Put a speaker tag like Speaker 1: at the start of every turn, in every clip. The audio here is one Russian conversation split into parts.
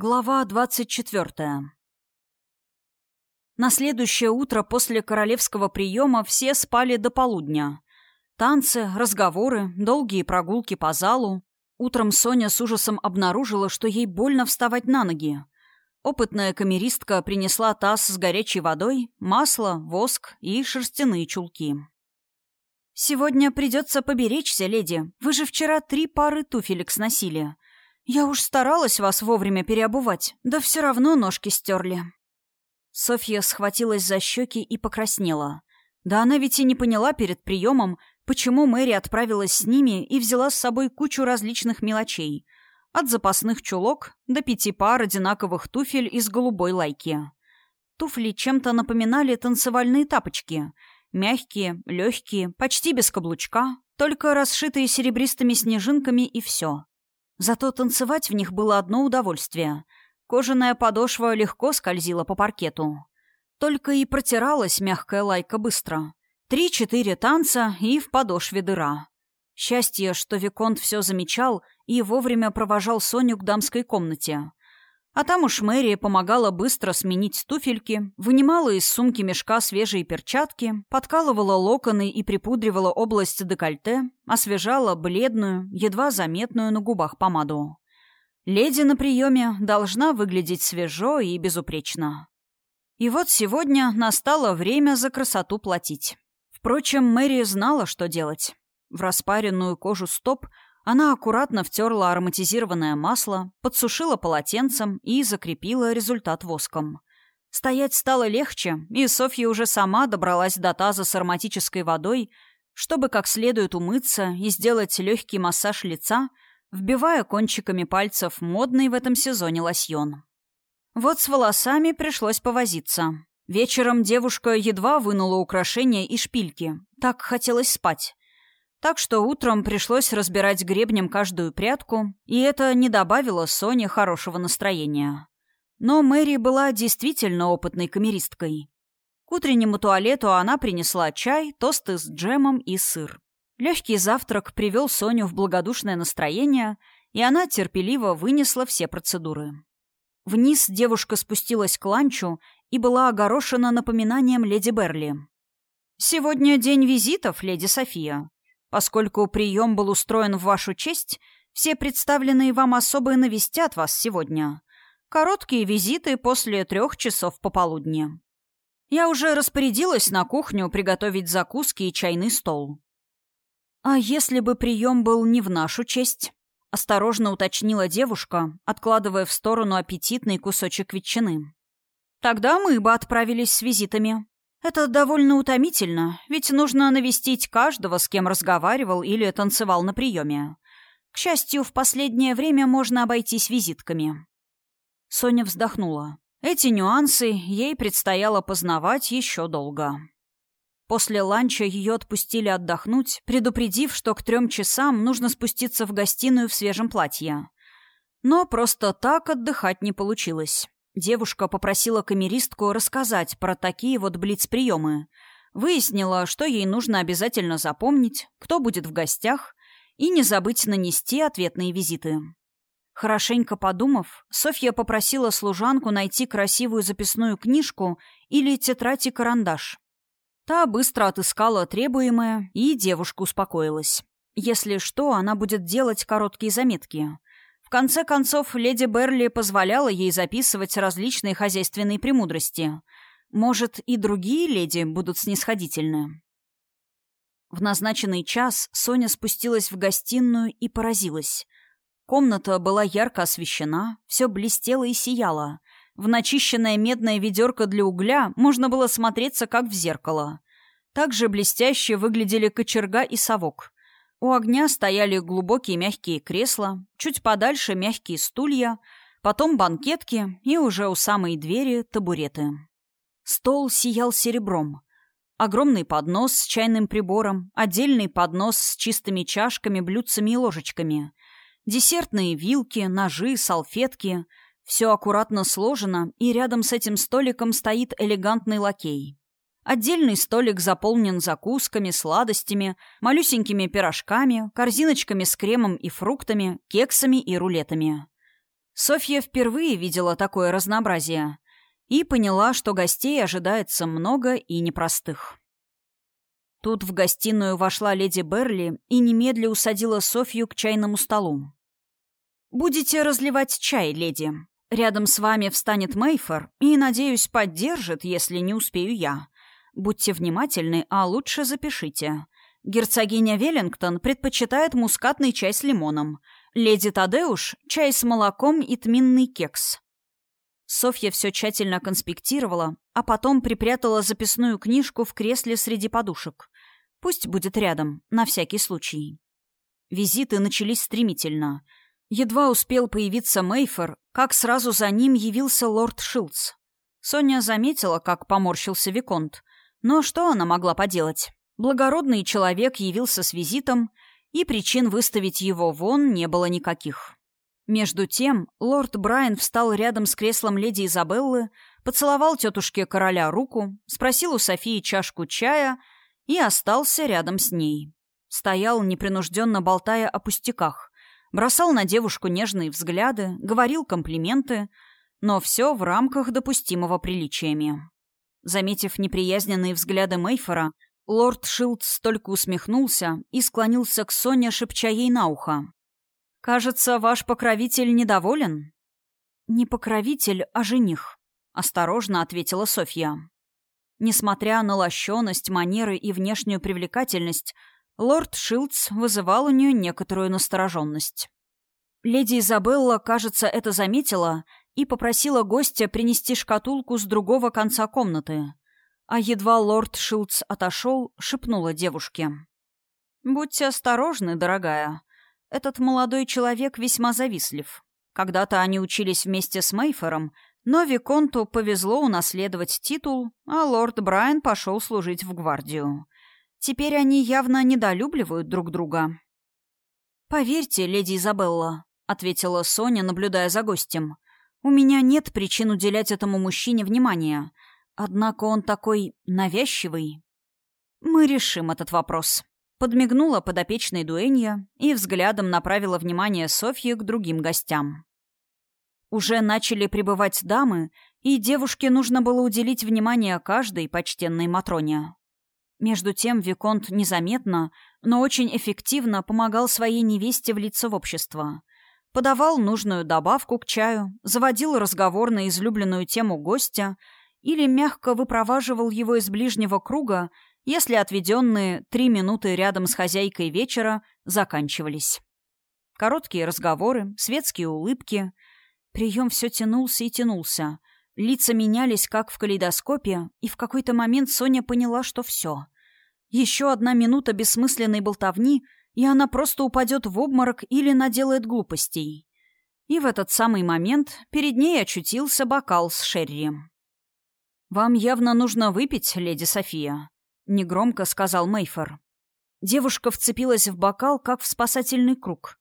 Speaker 1: Глава двадцать четвертая. На следующее утро после королевского приема все спали до полудня. Танцы, разговоры, долгие прогулки по залу. Утром Соня с ужасом обнаружила, что ей больно вставать на ноги. Опытная камеристка принесла таз с горячей водой, масло, воск и шерстяные чулки. «Сегодня придется поберечься, леди. Вы же вчера три пары туфелек сносили. Я уж старалась вас вовремя переобувать, да все равно ножки стерли». Софья схватилась за щеки и покраснела. Да она ведь и не поняла перед приемом, почему Мэри отправилась с ними и взяла с собой кучу различных мелочей. От запасных чулок до пяти пар одинаковых туфель из голубой лайки. Туфли чем-то напоминали танцевальные тапочки. Мягкие, легкие, почти без каблучка, только расшитые серебристыми снежинками и все. Зато танцевать в них было одно удовольствие. Кожаная подошва легко скользила по паркету. Только и протиралась мягкая лайка быстро. Три-четыре танца и в подошве дыра. Счастье, что Виконт все замечал и вовремя провожал Соню к дамской комнате. А там уж Мэри помогала быстро сменить туфельки, вынимала из сумки мешка свежие перчатки, подкалывала локоны и припудривала область декольте, освежала бледную, едва заметную на губах помаду. Леди на приеме должна выглядеть свежо и безупречно. И вот сегодня настало время за красоту платить. Впрочем, Мэри знала, что делать. В распаренную кожу стоп – она аккуратно втерла ароматизированное масло, подсушила полотенцем и закрепила результат воском. Стоять стало легче, и Софья уже сама добралась до таза с ароматической водой, чтобы как следует умыться и сделать легкий массаж лица, вбивая кончиками пальцев модный в этом сезоне лосьон. Вот с волосами пришлось повозиться. Вечером девушка едва вынула украшения и шпильки. Так хотелось спать. Так что утром пришлось разбирать гребнем каждую прядку, и это не добавило Соне хорошего настроения. Но Мэри была действительно опытной камеристкой. К утреннему туалету она принесла чай, тосты с джемом и сыр. Легкий завтрак привел Соню в благодушное настроение, и она терпеливо вынесла все процедуры. Вниз девушка спустилась к ланчу и была огорошена напоминанием леди Берли. «Сегодня день визитов, леди София. Поскольку прием был устроен в вашу честь, все представленные вам особые навестят вас сегодня. Короткие визиты после трех часов пополудни. Я уже распорядилась на кухню приготовить закуски и чайный стол. А если бы прием был не в нашу честь? Осторожно уточнила девушка, откладывая в сторону аппетитный кусочек ветчины. Тогда мы бы отправились с визитами. Это довольно утомительно, ведь нужно навестить каждого, с кем разговаривал или танцевал на приеме. К счастью, в последнее время можно обойтись визитками. Соня вздохнула. Эти нюансы ей предстояло познавать еще долго. После ланча ее отпустили отдохнуть, предупредив, что к трем часам нужно спуститься в гостиную в свежем платье. Но просто так отдыхать не получилось. Девушка попросила камеристку рассказать про такие вот блиц-приемы. Выяснила, что ей нужно обязательно запомнить, кто будет в гостях, и не забыть нанести ответные визиты. Хорошенько подумав, Софья попросила служанку найти красивую записную книжку или тетрадь и карандаш. Та быстро отыскала требуемое, и девушка успокоилась. Если что, она будет делать короткие заметки. В конце концов, леди Берли позволяла ей записывать различные хозяйственные премудрости. Может, и другие леди будут снисходительны. В назначенный час Соня спустилась в гостиную и поразилась. Комната была ярко освещена, все блестело и сияло. В начищенное медное ведерко для угля можно было смотреться, как в зеркало. Также блестяще выглядели кочерга и совок. У огня стояли глубокие мягкие кресла, чуть подальше мягкие стулья, потом банкетки и уже у самой двери табуреты. Стол сиял серебром. Огромный поднос с чайным прибором, отдельный поднос с чистыми чашками, блюдцами и ложечками, десертные вилки, ножи, салфетки — все аккуратно сложено, и рядом с этим столиком стоит элегантный лакей. Отдельный столик заполнен закусками, сладостями, малюсенькими пирожками, корзиночками с кремом и фруктами, кексами и рулетами. Софья впервые видела такое разнообразие и поняла, что гостей ожидается много и непростых. Тут в гостиную вошла леди Берли и немедля усадила Софью к чайному столу. «Будете разливать чай, леди. Рядом с вами встанет Мейфор и, надеюсь, поддержит, если не успею я. Будьте внимательны, а лучше запишите. Герцогиня Веллингтон предпочитает мускатный чай с лимоном. Леди Тадеуш — чай с молоком и тминный кекс. Софья все тщательно конспектировала, а потом припрятала записную книжку в кресле среди подушек. Пусть будет рядом, на всякий случай. Визиты начались стремительно. Едва успел появиться Мейфер, как сразу за ним явился лорд Шилдс. Соня заметила, как поморщился Виконт. Но что она могла поделать? Благородный человек явился с визитом, и причин выставить его вон не было никаких. Между тем, лорд Брайан встал рядом с креслом леди Изабеллы, поцеловал тетушке короля руку, спросил у Софии чашку чая и остался рядом с ней. Стоял, непринужденно болтая о пустяках, бросал на девушку нежные взгляды, говорил комплименты, но все в рамках допустимого приличиями. Заметив неприязненные взгляды Мейфора, Лорд Шилдс только усмехнулся и склонился к Соне, шепча ей на ухо. «Кажется, ваш покровитель недоволен?» «Не покровитель, а жених», — осторожно ответила Софья. Несмотря на лощеность, манеры и внешнюю привлекательность, лорд Шилдс вызывал у нее некоторую настороженность. Леди Изабелла, кажется, это заметила и попросила гостя принести шкатулку с другого конца комнаты — а едва лорд Шилдс отошел, шепнула девушке. «Будьте осторожны, дорогая. Этот молодой человек весьма завистлив. Когда-то они учились вместе с Мейфером, но Виконту повезло унаследовать титул, а лорд Брайан пошел служить в гвардию. Теперь они явно недолюбливают друг друга». «Поверьте, леди Изабелла», — ответила Соня, наблюдая за гостем, — «у меня нет причин уделять этому мужчине внимания». Однако он такой навязчивый. Мы решим этот вопрос. Подмигнула подопечной дуэнья и взглядом направила внимание Софьи к другим гостям. Уже начали прибывать дамы, и девушке нужно было уделить внимание каждой почтенной Матроне. Между тем Виконт незаметно, но очень эффективно помогал своей невесте влиться в общество. Подавал нужную добавку к чаю, заводил разговор на излюбленную тему гостя — или мягко выпроваживал его из ближнего круга, если отведенные три минуты рядом с хозяйкой вечера заканчивались. Короткие разговоры, светские улыбки. Прием все тянулся и тянулся. Лица менялись, как в калейдоскопе, и в какой-то момент Соня поняла, что все. Еще одна минута бессмысленной болтовни, и она просто упадет в обморок или наделает глупостей. И в этот самый момент перед ней очутился бокал с Шерри. «Вам явно нужно выпить, леди София», — негромко сказал Мейфор. Девушка вцепилась в бокал, как в спасательный круг,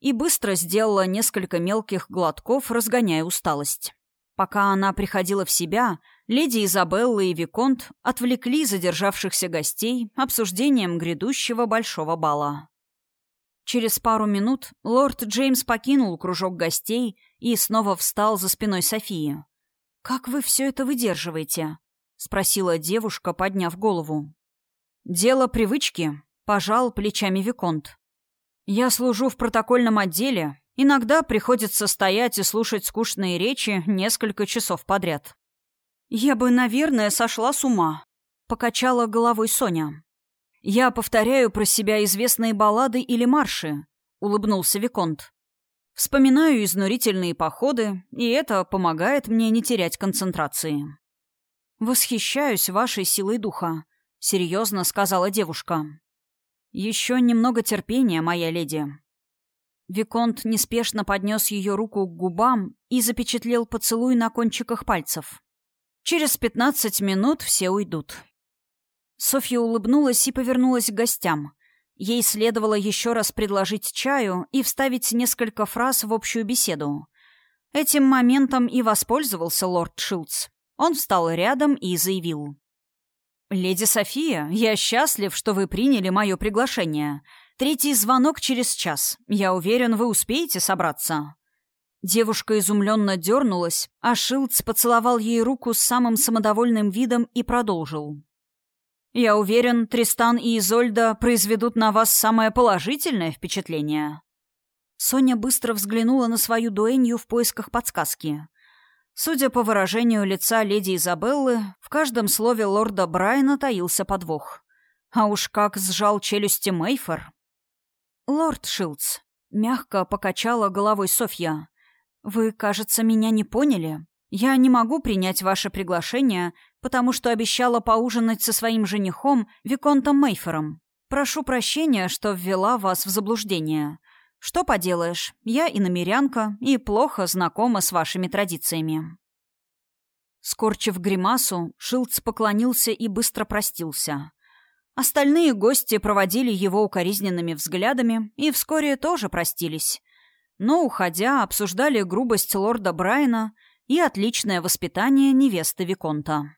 Speaker 1: и быстро сделала несколько мелких глотков, разгоняя усталость. Пока она приходила в себя, леди Изабелла и Виконт отвлекли задержавшихся гостей обсуждением грядущего большого бала. Через пару минут лорд Джеймс покинул кружок гостей и снова встал за спиной Софии. «Как вы все это выдерживаете?» — спросила девушка, подняв голову. «Дело привычки», — пожал плечами Виконт. «Я служу в протокольном отделе. Иногда приходится стоять и слушать скучные речи несколько часов подряд». «Я бы, наверное, сошла с ума», — покачала головой Соня. «Я повторяю про себя известные баллады или марши», — улыбнулся Виконт. Вспоминаю изнурительные походы, и это помогает мне не терять концентрации. «Восхищаюсь вашей силой духа», — серьезно сказала девушка. «Еще немного терпения, моя леди». Виконт неспешно поднес ее руку к губам и запечатлел поцелуй на кончиках пальцев. «Через пятнадцать минут все уйдут». Софья улыбнулась и повернулась к гостям. Ей следовало еще раз предложить чаю и вставить несколько фраз в общую беседу. Этим моментом и воспользовался лорд Шилдс. Он встал рядом и заявил. «Леди София, я счастлив, что вы приняли мое приглашение. Третий звонок через час. Я уверен, вы успеете собраться». Девушка изумленно дернулась, а Шилдс поцеловал ей руку с самым самодовольным видом и продолжил. «Я уверен, Тристан и Изольда произведут на вас самое положительное впечатление». Соня быстро взглянула на свою дуэнью в поисках подсказки. Судя по выражению лица леди Изабеллы, в каждом слове лорда Брайана таился подвох. А уж как сжал челюсти Мейфор. «Лорд Шилдс», — мягко покачала головой Софья, — «вы, кажется, меня не поняли. Я не могу принять ваше приглашение, потому что обещала поужинать со своим женихом, Виконтом Мейфором. Прошу прощения, что ввела вас в заблуждение. Что поделаешь, я и намерянка, и плохо знакома с вашими традициями». Скорчив гримасу, Шилдс поклонился и быстро простился. Остальные гости проводили его укоризненными взглядами и вскоре тоже простились. Но, уходя, обсуждали грубость лорда Брайана и отличное воспитание невесты Виконта.